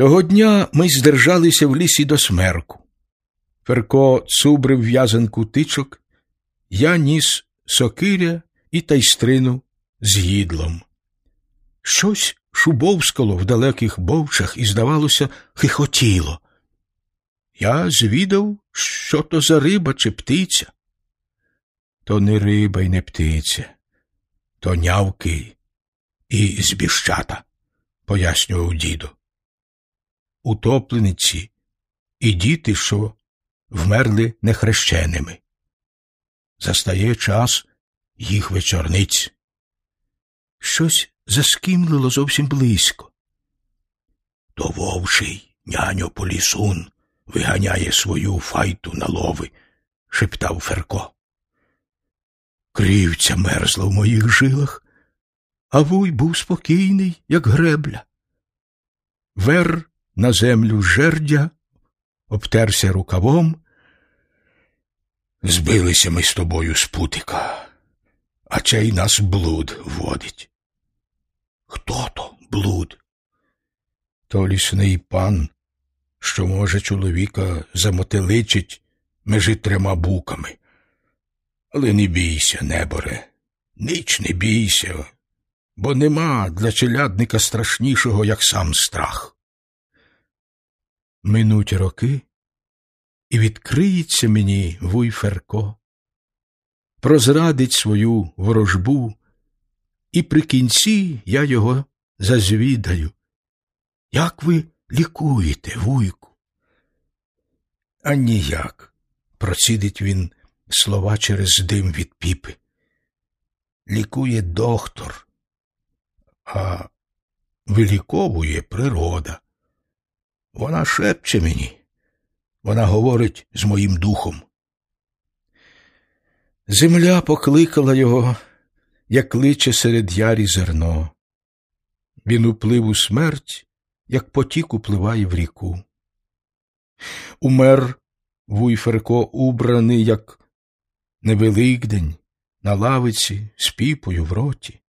Того дня ми здержалися в лісі до смерку. Ферко цубрив в'язанку тичок, я ніс сокиря і тайстрину з їдлом. Щось шубовскало в далеких бовчах і, здавалося, хихотіло. Я звідав, що то за риба чи птиця. То не риба й не птиця, то нявки і збіщата, пояснював діду. Утоплениці і діти, що вмерли нехрещеними. Застає час їх вечорниць. Щось заскімлило зовсім близько. То вовший няньо полісун виганяє свою файту на лови, шептав Ферко. Крівця мерзла в моїх жилах, а вуй був спокійний, як гребля. Вер на землю жердя, обтерся рукавом. Збилися ми з тобою з путика, а чай нас блуд водить. Хто то блуд? То лісний пан, що може чоловіка замотеличить межи трьома буками. Але не бійся, неборе, ніч не бійся, бо нема для челядника страшнішого, як сам страх. Минуть роки, і відкриється мені вуй Ферко, прозрадить свою ворожбу, і при кінці я його зазвідаю. Як ви лікуєте, вуйку? А ніяк, процідить він слова через дим від піпи. Лікує доктор, а виліковує природа. Вона шепче мені, вона говорить з моїм духом. Земля покликала його, як кличе серед ярі зерно. Він уплив у смерть, як потік upливає в ріку. Умер Вуйферко убраний, як невеликдень, на лавиці з піпою в роті.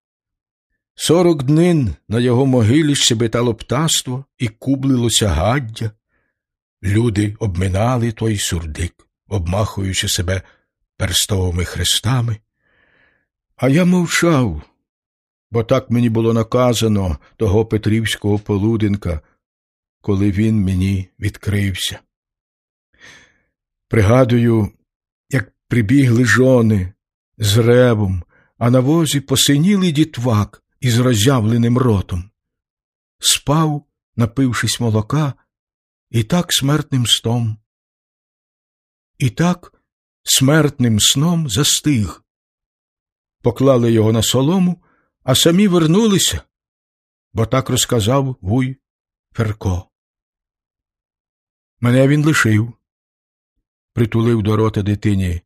Сорок днин на його могилі щебетало птаство і кублилося гаддя. Люди обминали той сурдик, обмахуючи себе перстовими хрестами. А я мовчав, бо так мені було наказано того Петрівського полуденка, коли він мені відкрився. Пригадую, як прибігли жони з ревом, а на возі посинілий дітвак із роззявленим ротом. Спав, напившись молока, і так смертним сном. І так смертним сном застиг. Поклали його на солому, а самі вернулися, бо так розказав вуй Ферко. Мене він лишив, притулив до рота дитині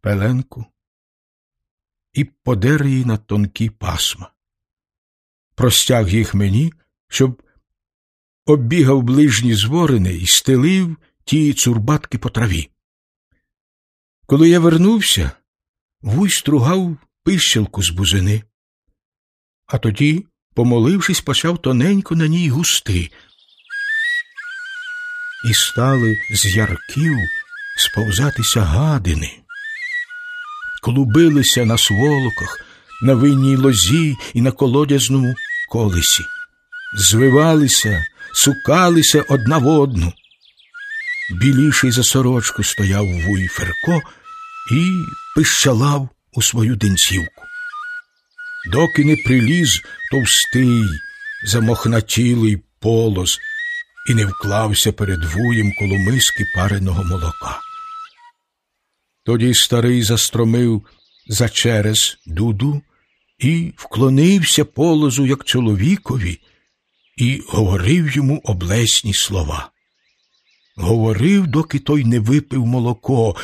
пеленку і подер її на тонкі пасма. Простяг їх мені, щоб оббігав ближні зворини і стелив ті цурбатки по траві. Коли я вернувся, вуй стругав пищелку з бузини, а тоді, помолившись, почав тоненько на ній густи. І стали з ярків сповзатися гадини, клубилися на сволоках, на винній лозі і на колодязному колесі, звивалися, сукалися одна в одну. Біліший за сорочку стояв вуй Ферко і пищалав у свою денцівку. Доки не приліз товстий, замохнатілий полоз і не вклався перед вуєм коло миски пареного молока. Тоді старий застромив за через дуду і вклонився полозу, як чоловікові, і говорив йому облесні слова. Говорив, доки той не випив молоко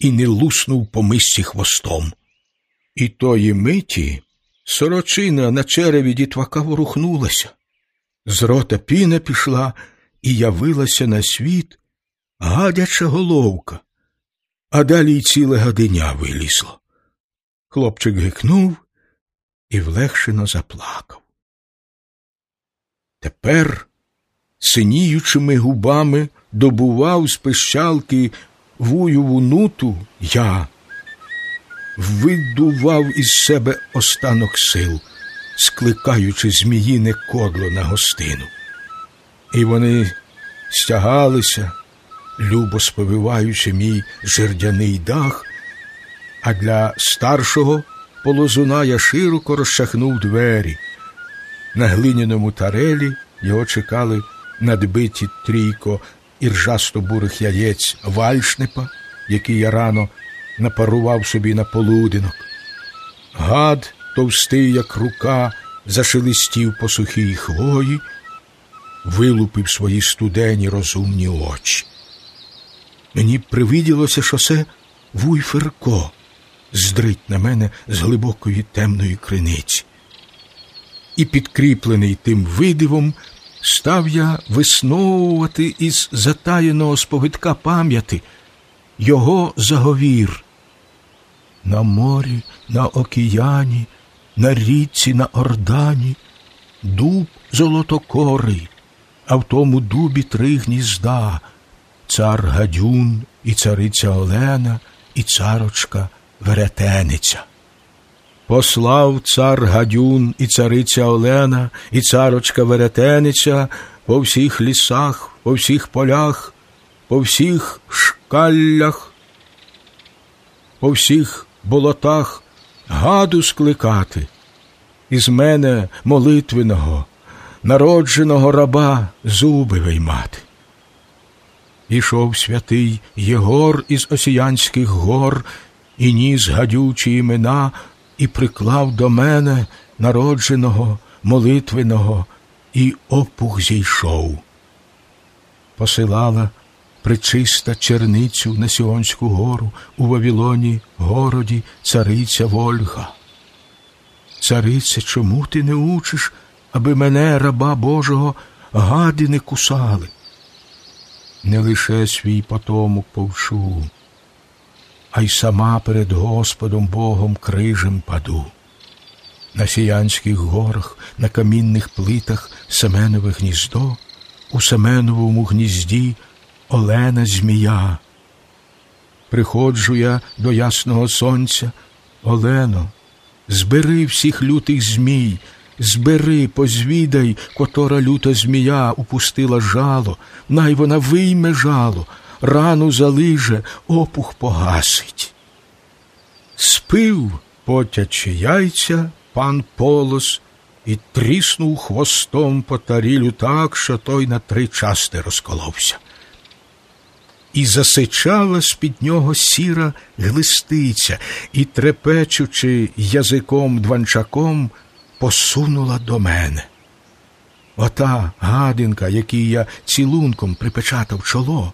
і не луснув по мисці хвостом. І тої миті сорочина на череві дітвака ворухнулася. З рота піна пішла і явилася на світ гадяча головка, а далі й ціле гаденя вилізло. Хлопчик гикнув і влегшено заплакав. Тепер синіючими губами добував з пищалки вуйову нуту я, видував із себе останок сил, скликаючи зміїне кодло на гостину. І вони стягалися, любо сповиваючи мій жердяний дах, а для старшого полозуна я широко розчахнув двері. На глиняному тарелі його чекали надбиті трійко іржасто бурих яєць вальшнипа, який я рано напарував собі на полудинок. Гад, товстий, як рука, зашелестів по сухій хвої, вилупив свої студені розумні очі. Мені привиділося, що це вуйферко здрить на мене з глибокої темної криниці. І, підкріплений тим видивом, став я висновувати із затаєного сповідка пам'яті його заговір. На морі, на океані, на річці, на ордані, дуб золотокорий, а в тому дубі три гнізда, цар Гадюн і цариця Олена, і царочка Веретениця. Послав цар Гадюн і цариця Олена, і царочка Веретениця по всіх лісах, по всіх полях, по всіх шкаллях, по всіх болотах гаду скликати, із мене молитвеного, народженого раба зуби виймати. Ішов святий Єгор із Осіянських гор і ніс гадючі імена і приклав до мене народженого, молитвеного, і опух зійшов. Посилала причиста черницю на Сіонську гору у Вавилоні городі цариця Вольга. Царице, чому ти не учиш, аби мене, раба Божого, гади не кусали? Не лише свій потомок повчу, а й сама перед Господом Богом крижем паду. На сіянських горах, на камінних плитах Семенове гніздо, у Семеновому гнізді Олена Змія. Приходжу я до ясного сонця, Олено, збери всіх лютих змій, збери, позвідай, котора люта змія упустила жало, най вона вийме жало, рану залиже, опух погасить. Спив, потячи яйця, пан полос і тріснув хвостом по тарілю так, що той на три части розколовся. І засичала з під нього сіра глистиця, і, трепечучи язиком дванчаком, посунула до мене. Ота гадинка, який я цілунком припечатав чоло,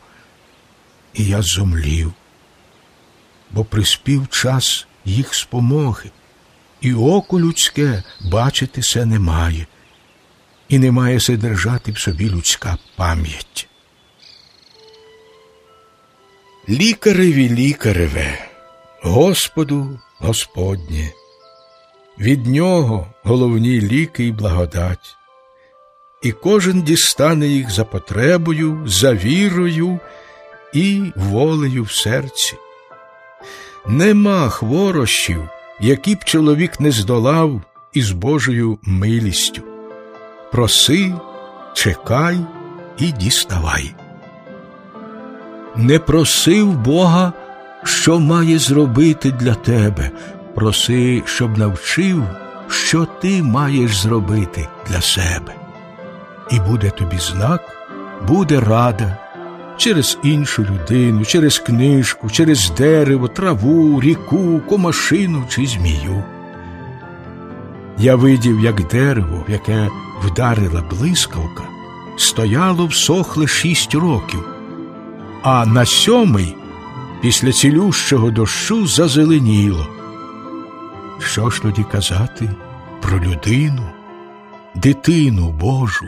і я зумлів, бо приспів час їх спомоги, і око людське бачити се немає, і не має се держати в собі людська пам'ять. Лікареві лікареве, Господу Господнє, від нього головні ліки й благодать, і кожен дістане їх за потребою, за вірою і волею в серці. Нема хворощів, які б чоловік не здолав із Божою милістю. Проси, чекай і діставай. Не просив Бога, що має зробити для тебе. Проси, щоб навчив, що ти маєш зробити для себе. І буде тобі знак, буде рада через іншу людину, через книжку, через дерево, траву, ріку, комашину чи змію. Я видів, як дерево, в яке вдарила блискавка, стояло всохле шість років, а на сьомий після цілющого дощу зазеленіло. Що ж тоді казати про людину, дитину Божу?